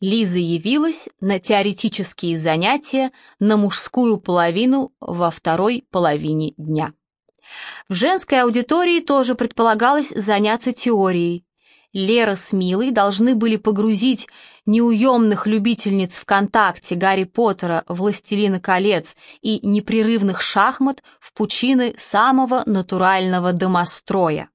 Лиза явилась на теоретические занятия на мужскую половину во второй половине дня. В женской аудитории тоже предполагалось заняться теорией. Лера с Милой должны были погрузить неуемных любительниц ВКонтакте Гарри Поттера, Властелина колец и непрерывных шахмат в пучины самого натурального домостроя.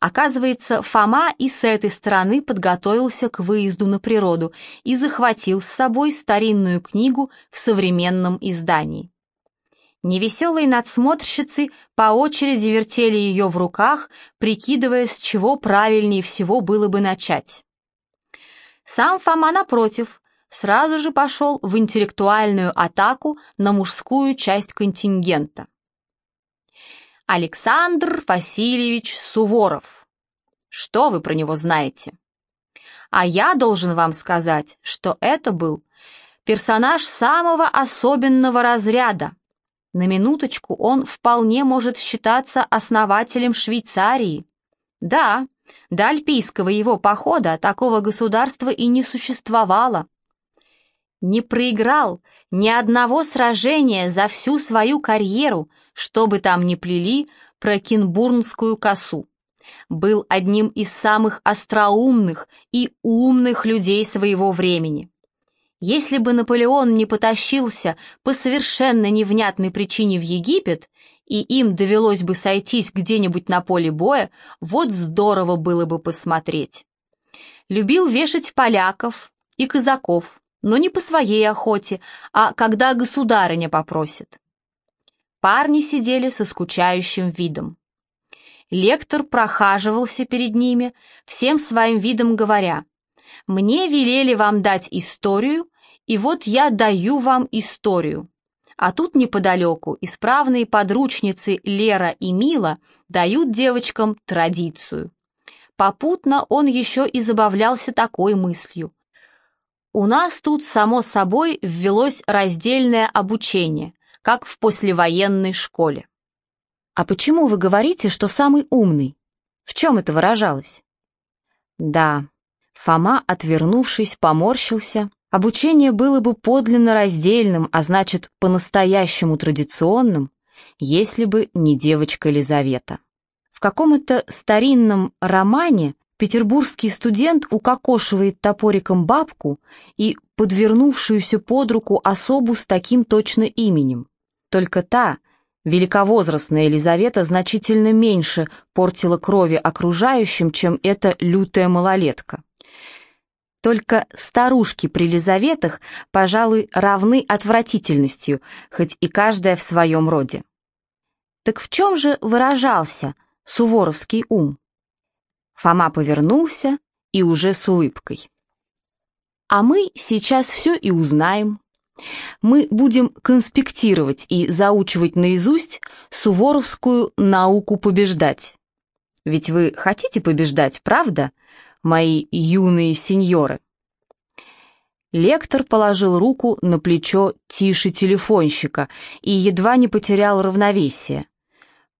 Оказывается, Фома и с этой стороны подготовился к выезду на природу и захватил с собой старинную книгу в современном издании. Невеселые надсмотрщицы по очереди вертели ее в руках, прикидывая, с чего правильнее всего было бы начать. Сам Фома, напротив, сразу же пошел в интеллектуальную атаку на мужскую часть контингента. Александр Васильевич Суворов. Что вы про него знаете? А я должен вам сказать, что это был персонаж самого особенного разряда. На минуточку он вполне может считаться основателем Швейцарии. Да, до альпийского его похода такого государства и не существовало. Не проиграл ни одного сражения за всю свою карьеру, что бы там ни плели про Кинбурнскую косу. Был одним из самых остроумных и умных людей своего времени. Если бы Наполеон не потащился по совершенно невнятной причине в Египет, и им довелось бы сойтись где-нибудь на поле боя, вот здорово было бы посмотреть. Любил вешать поляков и казаков, но не по своей охоте, а когда государыня попросит. Парни сидели со скучающим видом. Лектор прохаживался перед ними, всем своим видом говоря, «Мне велели вам дать историю, и вот я даю вам историю». А тут неподалеку исправные подручницы Лера и Мила дают девочкам традицию. Попутно он еще и забавлялся такой мыслью. У нас тут, само собой, ввелось раздельное обучение, как в послевоенной школе. А почему вы говорите, что самый умный? В чем это выражалось? Да, Фома, отвернувшись, поморщился. Обучение было бы подлинно раздельным, а значит, по-настоящему традиционным, если бы не девочка Елизавета. В каком-то старинном романе Петербургский студент укокошивает топориком бабку и подвернувшуюся под руку особу с таким точно именем. Только та, великовозрастная Елизавета, значительно меньше портила крови окружающим, чем эта лютая малолетка. Только старушки при Елизаветах, пожалуй, равны отвратительностью, хоть и каждая в своем роде. Так в чем же выражался суворовский ум? Фома повернулся и уже с улыбкой. А мы сейчас все и узнаем. Мы будем конспектировать и заучивать наизусть суворовскую науку побеждать. Ведь вы хотите побеждать, правда, мои юные сеньоры? Лектор положил руку на плечо тише телефонщика и едва не потерял равновесие.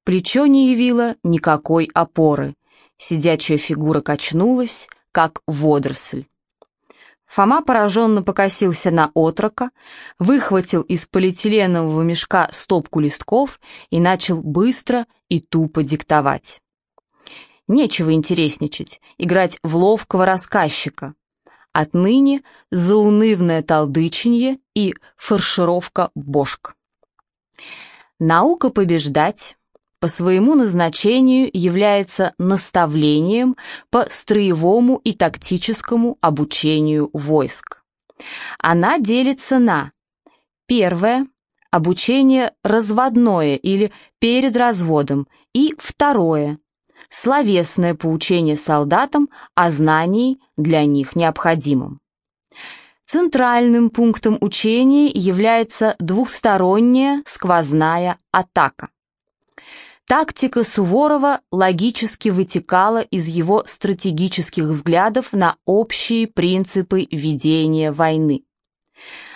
Плечо не явило никакой опоры. Сидячая фигура качнулась, как водоросль. Фома пораженно покосился на отрока, выхватил из полиэтиленового мешка стопку листков и начал быстро и тупо диктовать. Нечего интересничать, играть в ловкого рассказчика. Отныне заунывное толдыченье и фаршировка бошк. Наука побеждать, по своему назначению является наставлением по строевому и тактическому обучению войск. Она делится на первое – обучение разводное или перед разводом, и второе – словесное поучение солдатам о знании для них необходимом. Центральным пунктом учения является двухсторонняя сквозная атака. Тактика Суворова логически вытекала из его стратегических взглядов на общие принципы ведения войны.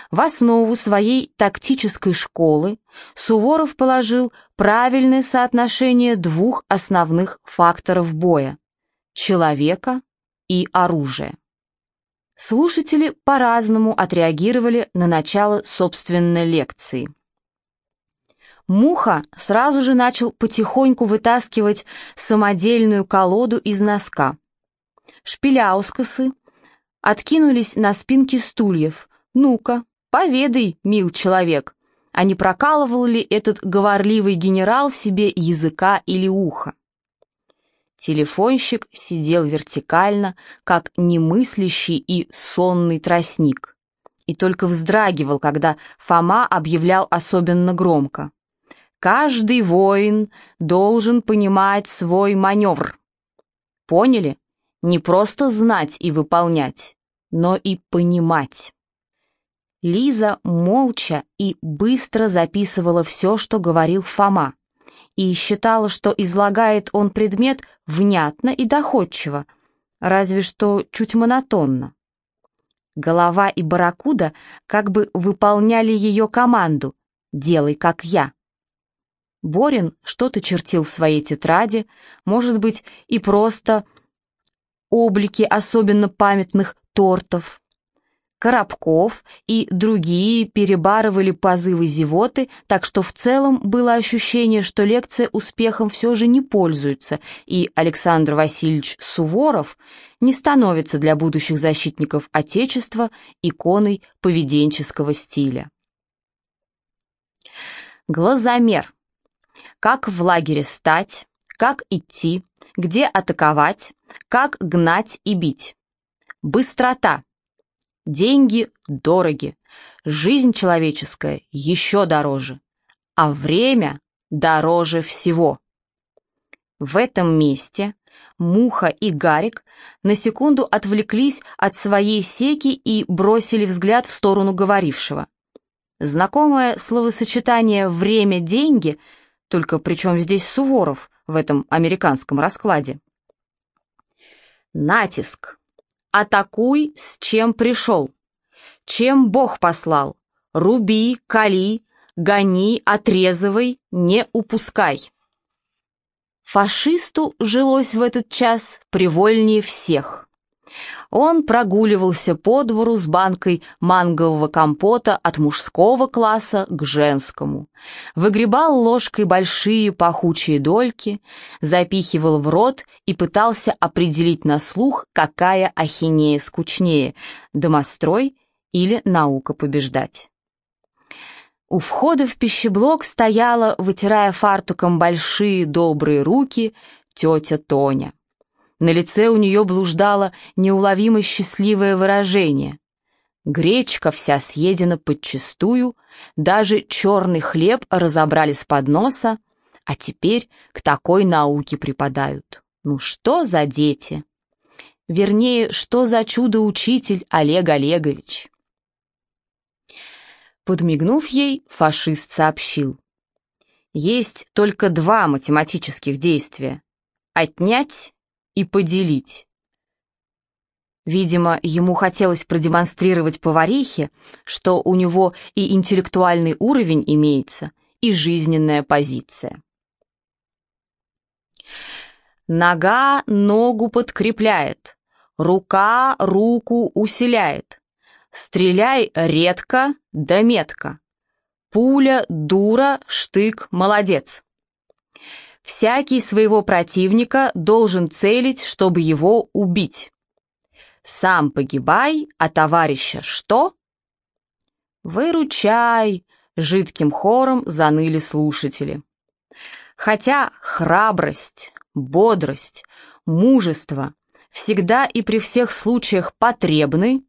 В основу своей тактической школы Суворов положил правильное соотношение двух основных факторов боя – человека и оружия. Слушатели по-разному отреагировали на начало собственной лекции. Муха сразу же начал потихоньку вытаскивать самодельную колоду из носка. Шпиляускасы откинулись на спинки стульев. «Ну-ка, поведай, мил человек, а не прокалывал ли этот говорливый генерал себе языка или уха?» Телефонщик сидел вертикально, как немыслящий и сонный тростник, и только вздрагивал, когда Фома объявлял особенно громко. «Каждый воин должен понимать свой маневр». Поняли? Не просто знать и выполнять, но и понимать. Лиза молча и быстро записывала все, что говорил Фома и считала, что излагает он предмет внятно и доходчиво, разве что чуть монотонно. Голова и барракуда как бы выполняли ее команду «делай, как я». Борин что-то чертил в своей тетради, может быть, и просто облики особенно памятных тортов. Коробков и другие перебарывали позывы зевоты, так что в целом было ощущение, что лекция успехом все же не пользуется, и Александр Васильевич Суворов не становится для будущих защитников Отечества иконой поведенческого стиля. Глазомер. Как в лагере стать, как идти, где атаковать, как гнать и бить. Быстрота Деньги дороги, жизнь человеческая еще дороже, а время дороже всего. В этом месте Муха и Гарик на секунду отвлеклись от своей секи и бросили взгляд в сторону говорившего. Знакомое словосочетание «время-деньги», только причем здесь Суворов в этом американском раскладе. Натиск, Атакуй, с чем пришел. Чем Бог послал. Руби, кали, гони, отрезывай, не упускай. Фашисту жилось в этот час привольнее всех. Он прогуливался по двору с банкой мангового компота от мужского класса к женскому, выгребал ложкой большие пахучие дольки, запихивал в рот и пытался определить на слух, какая ахинея скучнее – домострой или наука побеждать. У входа в пищеблок стояла, вытирая фартуком большие добрые руки, тетя Тоня. На лице у нее блуждало неуловимо счастливое выражение. Гречка вся съедена подчистую, даже черный хлеб разобрали с подноса, а теперь к такой науке преподают. Ну что за дети? Вернее, что за чудо-учитель Олег Олегович? Подмигнув ей, фашист сообщил. Есть только два математических действия — отнять и поделить. Видимо, ему хотелось продемонстрировать поварихе, что у него и интеллектуальный уровень имеется, и жизненная позиция. Нога ногу подкрепляет, рука руку усиляет. Стреляй редко да метко. Пуля дура, штык молодец. Всякий своего противника должен целить, чтобы его убить. Сам погибай, а товарища что? Выручай, жидким хором заныли слушатели. Хотя храбрость, бодрость, мужество всегда и при всех случаях потребны,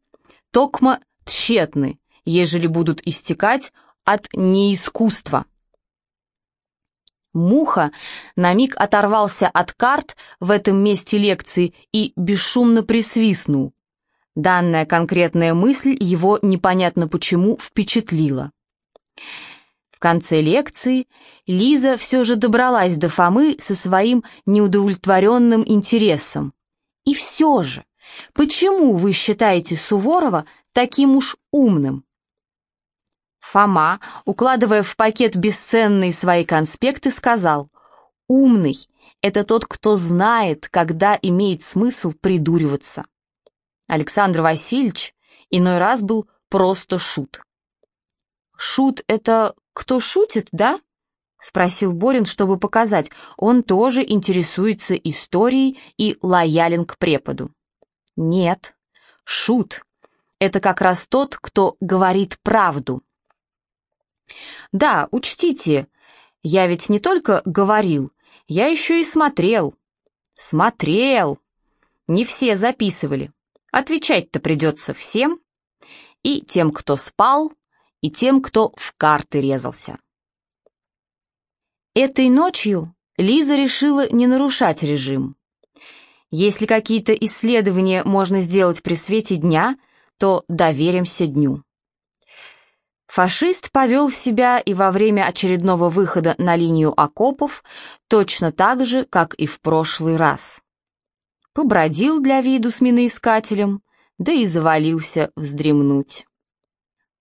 токмо тщетны, ежели будут истекать от неискусства. Муха на миг оторвался от карт в этом месте лекции и бесшумно присвистнул. Данная конкретная мысль его непонятно почему впечатлила. В конце лекции Лиза все же добралась до Фомы со своим неудовлетворенным интересом. И все же, почему вы считаете Суворова таким уж умным? Фома, укладывая в пакет бесценные свои конспекты, сказал, «Умный — это тот, кто знает, когда имеет смысл придуриваться». Александр Васильевич иной раз был просто шут. «Шут — это кто шутит, да?» — спросил Борин, чтобы показать. Он тоже интересуется историей и лоялен к преподу. «Нет, шут — это как раз тот, кто говорит правду». «Да, учтите, я ведь не только говорил, я еще и смотрел». «Смотрел!» Не все записывали. Отвечать-то придется всем. И тем, кто спал, и тем, кто в карты резался. Этой ночью Лиза решила не нарушать режим. Если какие-то исследования можно сделать при свете дня, то доверимся дню. Фашист повел себя и во время очередного выхода на линию окопов точно так же, как и в прошлый раз. Побродил для виду с миноискателем, да и завалился вздремнуть.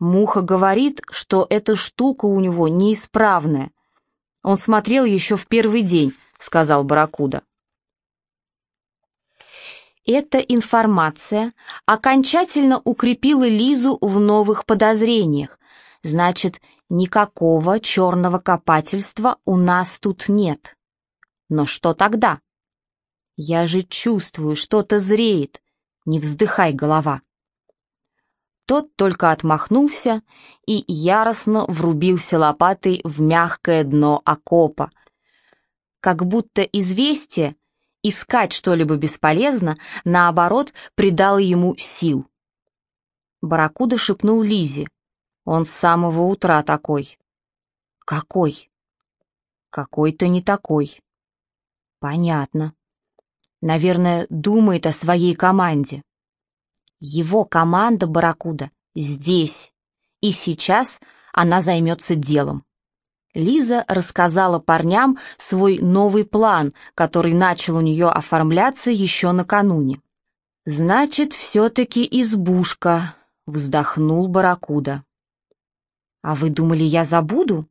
Муха говорит, что эта штука у него неисправная. Он смотрел еще в первый день, сказал Баракуда. Эта информация окончательно укрепила Лизу в новых подозрениях. Значит, никакого черного копательства у нас тут нет. Но что тогда? Я же чувствую, что-то зреет. Не вздыхай, голова. Тот только отмахнулся и яростно врубился лопатой в мягкое дно окопа. Как будто известие, искать что-либо бесполезно, наоборот, придало ему сил. Баракуда шепнул Лизе. Он с самого утра такой. Какой? Какой-то не такой. Понятно. Наверное, думает о своей команде. Его команда «Барракуда» здесь, и сейчас она займется делом. Лиза рассказала парням свой новый план, который начал у нее оформляться еще накануне. «Значит, все-таки избушка», — вздохнул Барракуда. «А вы думали, я забуду?»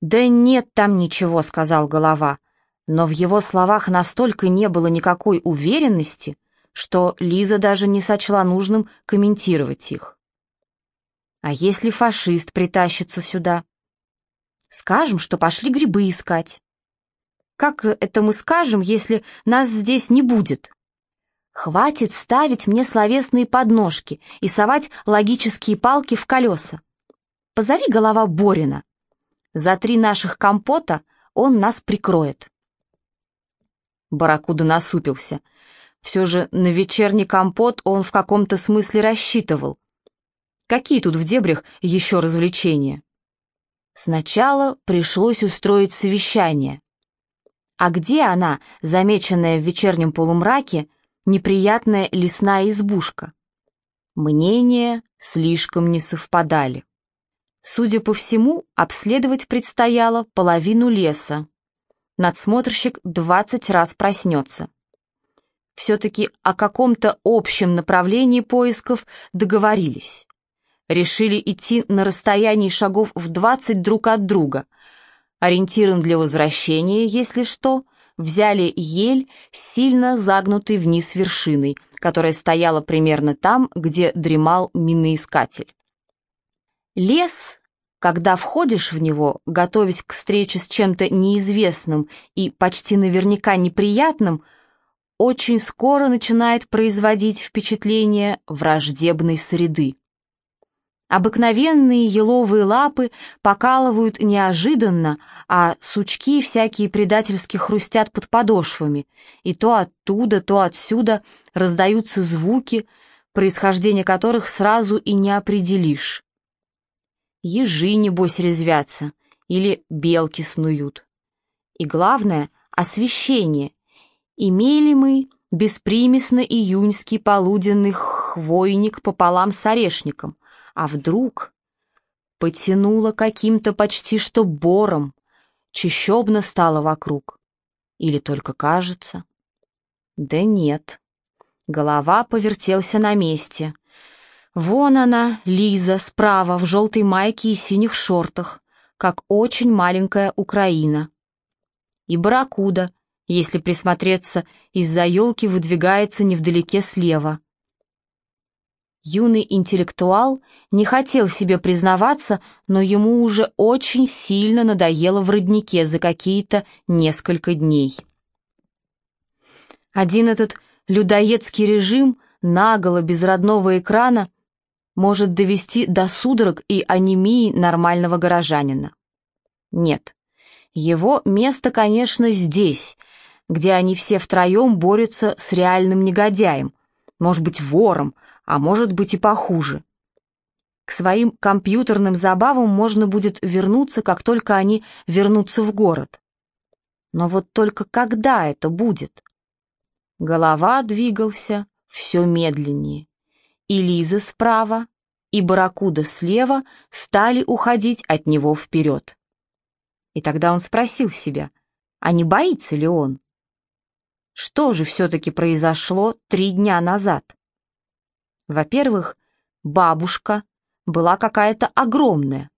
«Да нет там ничего», — сказал голова, но в его словах настолько не было никакой уверенности, что Лиза даже не сочла нужным комментировать их. А если фашист притащится сюда? Скажем, что пошли грибы искать. Как это мы скажем, если нас здесь не будет? Хватит ставить мне словесные подножки и совать логические палки в колеса. Позови голова Борина. За три наших компота он нас прикроет. Баракуда насупился — все же на вечерний компот он в каком-то смысле рассчитывал. Какие тут в дебрях еще развлечения? Сначала пришлось устроить совещание. А где она, замеченная в вечернем полумраке, неприятная лесная избушка? Мнения слишком не совпадали. Судя по всему, обследовать предстояло половину леса. Надсмотрщик двадцать раз проснется все-таки о каком-то общем направлении поисков договорились. Решили идти на расстоянии шагов в 20 друг от друга. Ориентиром для возвращения, если что, взяли ель сильно загнутой вниз вершиной, которая стояла примерно там, где дремал миноискатель. Лес когда входишь в него, готовясь к встрече с чем-то неизвестным и почти наверняка неприятным, очень скоро начинает производить впечатление враждебной среды. Обыкновенные еловые лапы покалывают неожиданно, а сучки всякие предательски хрустят под подошвами, и то оттуда, то отсюда раздаются звуки, происхождение которых сразу и не определишь. Ежи, небось, резвятся, или белки снуют. И главное — освещение — Имели мы беспримесно июньский полуденный хвойник пополам с орешником, а вдруг потянуло каким-то почти что бором, чищобно стало вокруг. Или только кажется? Да нет. Голова повертелся на месте. Вон она, Лиза, справа, в желтой майке и синих шортах, как очень маленькая Украина. И Баракуда, если присмотреться, из-за елки выдвигается невдалеке слева. Юный интеллектуал не хотел себе признаваться, но ему уже очень сильно надоело в роднике за какие-то несколько дней. Один этот людоедский режим, наголо, без родного экрана, может довести до судорог и анемии нормального горожанина. Нет, его место, конечно, здесь, где они все втроем борются с реальным негодяем, может быть, вором, а может быть и похуже. К своим компьютерным забавам можно будет вернуться, как только они вернутся в город. Но вот только когда это будет? Голова двигался все медленнее, и Лиза справа, и Баракуда слева стали уходить от него вперед. И тогда он спросил себя, а не боится ли он? Что же все-таки произошло три дня назад? Во-первых, бабушка была какая-то огромная,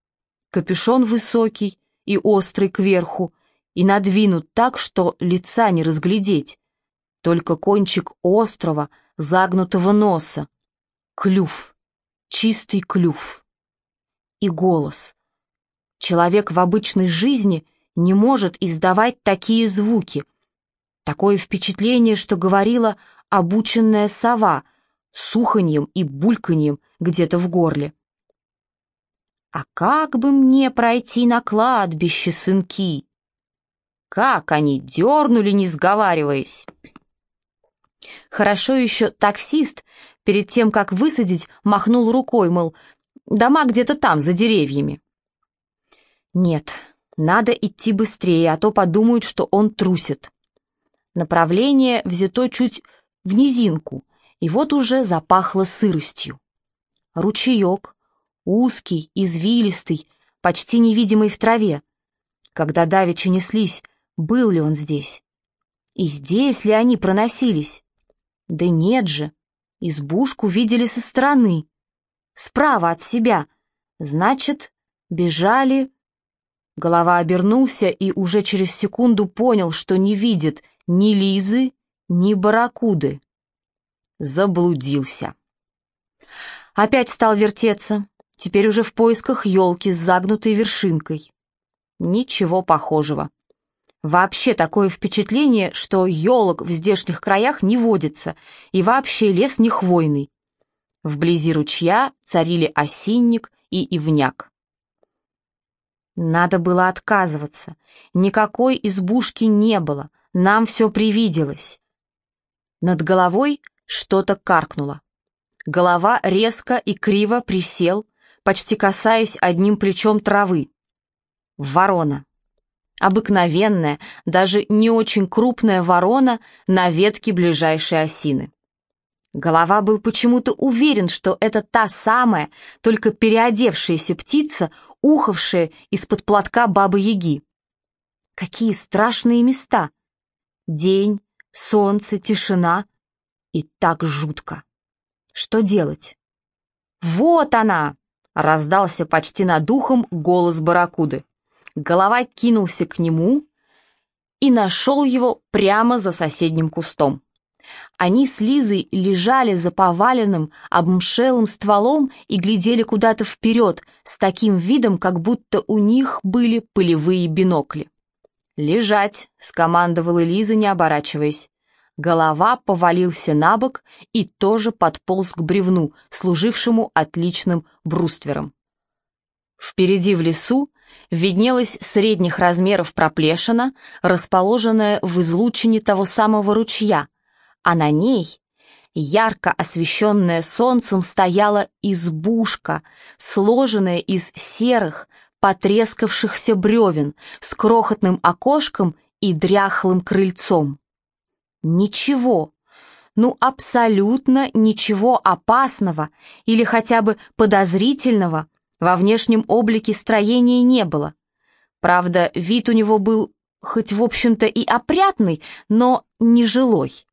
капюшон высокий и острый кверху, и надвинут так, что лица не разглядеть, только кончик острого, загнутого носа, клюв, чистый клюв. И голос. Человек в обычной жизни не может издавать такие звуки. Такое впечатление, что говорила обученная сова, суханьем и бульканьем где-то в горле. «А как бы мне пройти на кладбище, сынки?» Как они дернули, не сговариваясь. Хорошо еще таксист, перед тем, как высадить, махнул рукой, мол, дома где-то там, за деревьями. Нет, надо идти быстрее, а то подумают, что он трусит. Направление взято чуть в низинку, и вот уже запахло сыростью. Ручеек, узкий, извилистый, почти невидимый в траве. Когда давеча неслись, был ли он здесь? И здесь ли они проносились? Да нет же, избушку видели со стороны, справа от себя. Значит, бежали... Голова обернулся и уже через секунду понял, что не видит ни Лизы, ни Баракуды заблудился. Опять стал вертеться, теперь уже в поисках елки с загнутой вершинкой. Ничего похожего. Вообще такое впечатление, что елок в здешних краях не водится, и вообще лес не хвойный. Вблизи ручья царили осинник и ивняк. Надо было отказываться. Никакой избушки не было, нам все привиделось. Над головой что-то каркнуло. Голова резко и криво присел, почти касаясь одним плечом травы. Ворона. Обыкновенная, даже не очень крупная ворона на ветке ближайшей осины. Голова был почему-то уверен, что это та самая, только переодевшаяся птица, ухавшая из-под платка бабы-яги. Какие страшные места! День, солнце, тишина, и так жутко. Что делать? «Вот она!» — раздался почти над ухом голос барракуды. Голова кинулся к нему и нашел его прямо за соседним кустом. Они с Лизой лежали за поваленным, обмшелым стволом и глядели куда-то вперед с таким видом, как будто у них были пылевые бинокли. «Лежать!» — скомандовала Лиза, не оборачиваясь. Голова повалился на бок и тоже подполз к бревну, служившему отличным бруствером. Впереди в лесу виднелась средних размеров проплешина, расположенная в излучине того самого ручья, а на ней, ярко освещенная солнцем, стояла избушка, сложенная из серых, потрескавшихся бревен с крохотным окошком и дряхлым крыльцом. Ничего, ну абсолютно ничего опасного или хотя бы подозрительного во внешнем облике строения не было. Правда, вид у него был хоть в общем-то и опрятный, но нежилой.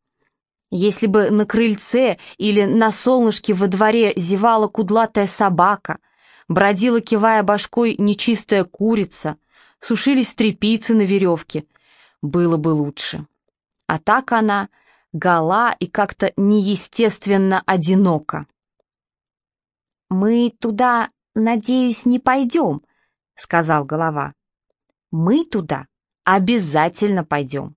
Если бы на крыльце или на солнышке во дворе зевала кудлатая собака, бродила, кивая башкой, нечистая курица, сушились тряпицы на веревке, было бы лучше а так она гола и как-то неестественно одинока. «Мы туда, надеюсь, не пойдем», — сказал голова. «Мы туда обязательно пойдем».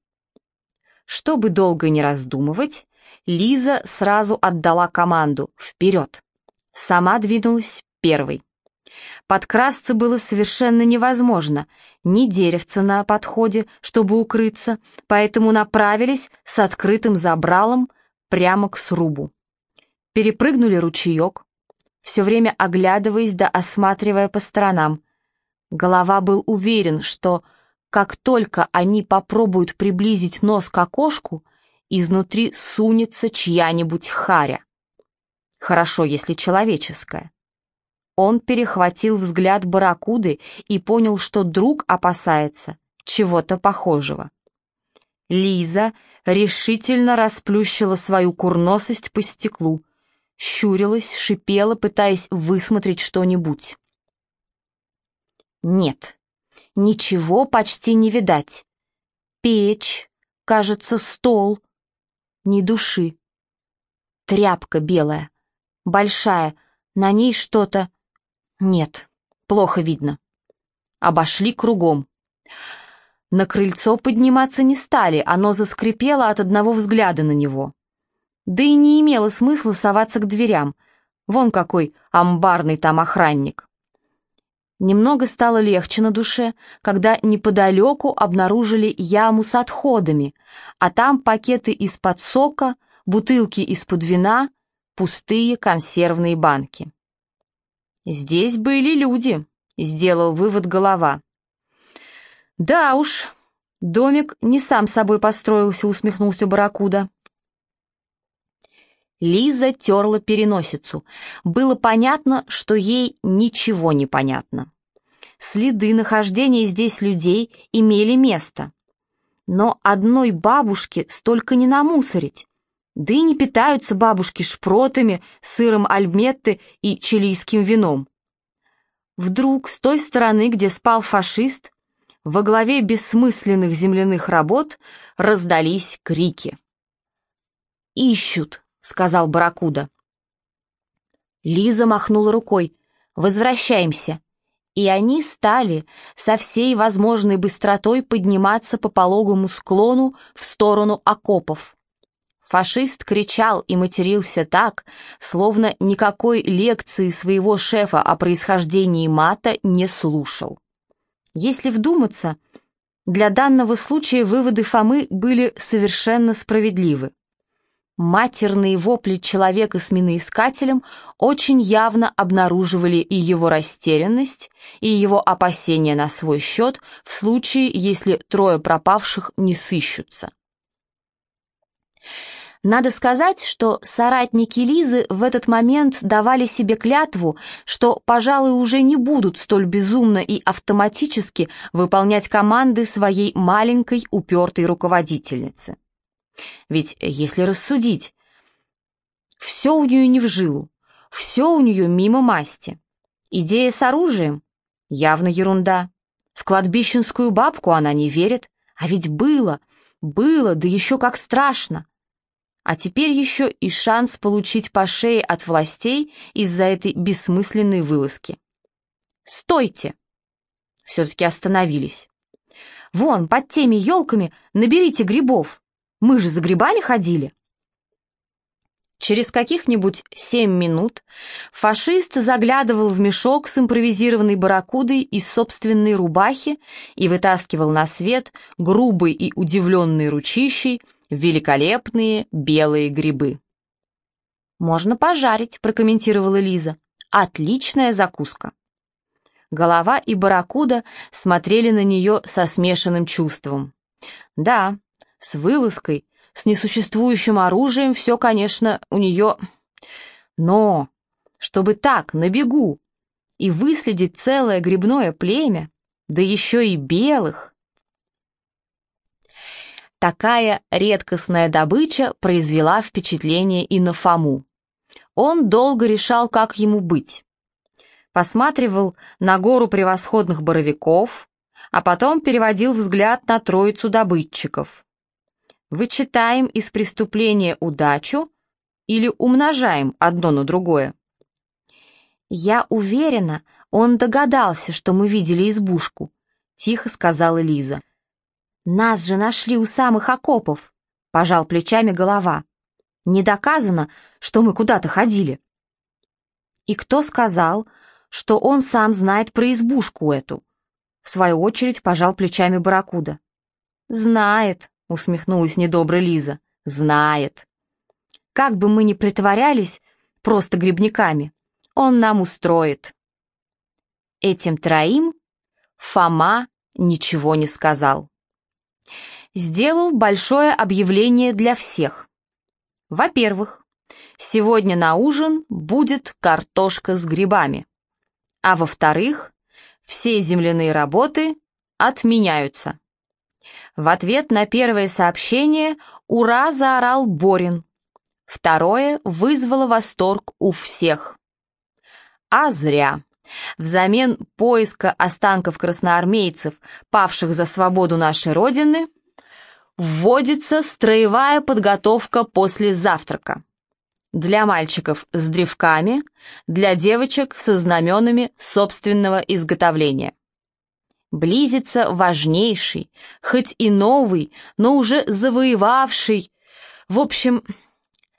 Чтобы долго не раздумывать, Лиза сразу отдала команду «Вперед!». Сама двинулась первой. Подкрасться было совершенно невозможно, ни деревца на подходе, чтобы укрыться, поэтому направились с открытым забралом прямо к срубу. Перепрыгнули ручеек, все время оглядываясь да осматривая по сторонам. Голова был уверен, что как только они попробуют приблизить нос к окошку, изнутри сунется чья-нибудь харя. Хорошо, если человеческая. Он перехватил взгляд барракуды и понял, что друг опасается чего-то похожего. Лиза решительно расплющила свою курносость по стеклу, щурилась, шипела, пытаясь высмотреть что-нибудь. Нет, ничего почти не видать. Печь, кажется, стол, ни души. Тряпка белая, большая, на ней что-то... Нет, плохо видно. Обошли кругом. На крыльцо подниматься не стали, оно заскрипело от одного взгляда на него. Да и не имело смысла соваться к дверям. Вон какой амбарный там охранник. Немного стало легче на душе, когда неподалеку обнаружили яму с отходами, а там пакеты из-под сока, бутылки из-под вина, пустые консервные банки. «Здесь были люди», — сделал вывод голова. «Да уж, домик не сам собой построился», — усмехнулся Барракуда. Лиза терла переносицу. Было понятно, что ей ничего не понятно. Следы нахождения здесь людей имели место. Но одной бабушке столько не намусорить. Да и не питаются бабушки шпротами, сыром альметты и чилийским вином. Вдруг с той стороны, где спал фашист, во главе бессмысленных земляных работ раздались крики. «Ищут!» — сказал Баракуда. Лиза махнула рукой. «Возвращаемся». И они стали со всей возможной быстротой подниматься по пологому склону в сторону окопов. Фашист кричал и матерился так, словно никакой лекции своего шефа о происхождении мата не слушал. Если вдуматься, для данного случая выводы Фомы были совершенно справедливы. Матерные вопли человека с миноискателем очень явно обнаруживали и его растерянность, и его опасения на свой счет в случае, если трое пропавших не сыщутся. Надо сказать, что соратники Лизы в этот момент давали себе клятву, что, пожалуй, уже не будут столь безумно и автоматически выполнять команды своей маленькой упертой руководительницы. Ведь, если рассудить, все у нее не в жилу, все у нее мимо масти. Идея с оружием — явно ерунда. В кладбищенскую бабку она не верит, а ведь было, было, да еще как страшно. А теперь еще и шанс получить по шее от властей из-за этой бессмысленной вылазки. «Стойте!» Все-таки остановились. «Вон, под теми елками наберите грибов!» Мы же за грибами ходили. Через каких-нибудь семь минут фашист заглядывал в мешок с импровизированной барракудой из собственной рубахи и вытаскивал на свет грубый и удивленный ручищей великолепные белые грибы. «Можно пожарить», — прокомментировала Лиза. «Отличная закуска». Голова и барракуда смотрели на нее со смешанным чувством. Да, с вылазкой, с несуществующим оружием все, конечно, у нее... Но, чтобы так, на бегу, и выследить целое грибное племя, да еще и белых... Такая редкостная добыча произвела впечатление и на Фому. Он долго решал, как ему быть. Посматривал на гору превосходных боровиков, а потом переводил взгляд на троицу добытчиков вычитаем из преступления удачу или умножаем одно на другое? «Я уверена, он догадался, что мы видели избушку», — тихо сказала Лиза. «Нас же нашли у самых окопов», — пожал плечами голова. «Не доказано, что мы куда-то ходили». «И кто сказал, что он сам знает про избушку эту?» В свою очередь пожал плечами Барракуда. «Знает», — усмехнулась недобро Лиза. «Знает. Как бы мы ни притворялись просто грибниками, он нам устроит. Этим троим Фома ничего не сказал. Сделал большое объявление для всех. Во-первых, сегодня на ужин будет картошка с грибами. А во-вторых, все земляные работы отменяются. В ответ на первое сообщение «Ура!» заорал Борин. Второе вызвало восторг у всех. А зря. Взамен поиска останков красноармейцев, павших за свободу нашей Родины, вводится строевая подготовка после завтрака. Для мальчиков с древками, для девочек со знаменами собственного изготовления. Близится важнейший, хоть и новый, но уже завоевавший, в общем,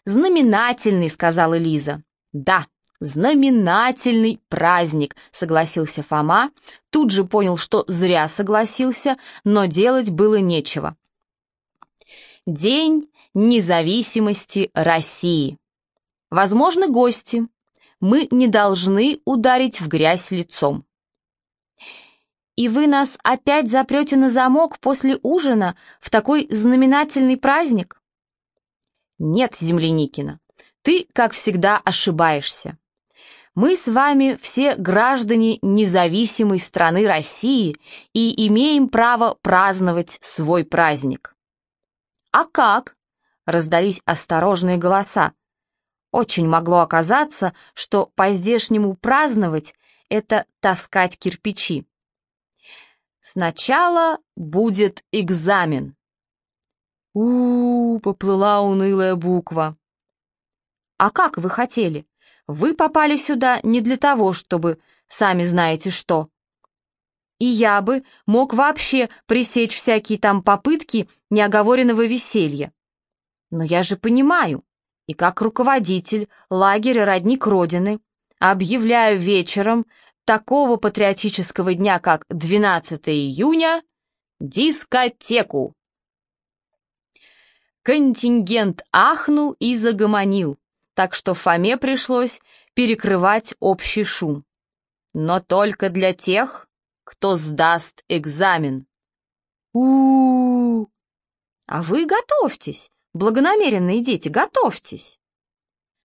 знаменательный, сказала Лиза. Да, «Знаменательный праздник», — согласился Фома, тут же понял, что зря согласился, но делать было нечего. День независимости России. Возможно, гости. Мы не должны ударить в грязь лицом. «И вы нас опять запрете на замок после ужина в такой знаменательный праздник?» «Нет, Земляникина, ты, как всегда, ошибаешься. Мы с вами все граждане независимой страны России и имеем право праздновать свой праздник. А как? Раздались осторожные голоса. Очень могло оказаться, что по-здешнему праздновать — это таскать кирпичи. Сначала будет экзамен. У, -у, -у поплыла унылая буква. А как вы хотели? Вы попали сюда не для того, чтобы сами знаете что. И я бы мог вообще пресечь всякие там попытки неоговоренного веселья. Но я же понимаю, и как руководитель лагеря «Родник Родины» объявляю вечером такого патриотического дня, как 12 июня, дискотеку. Контингент ахнул и загомонил так что Фоме пришлось перекрывать общий шум. Но только для тех, кто сдаст экзамен. у, -у, -у. А вы готовьтесь, благонамеренные дети, готовьтесь.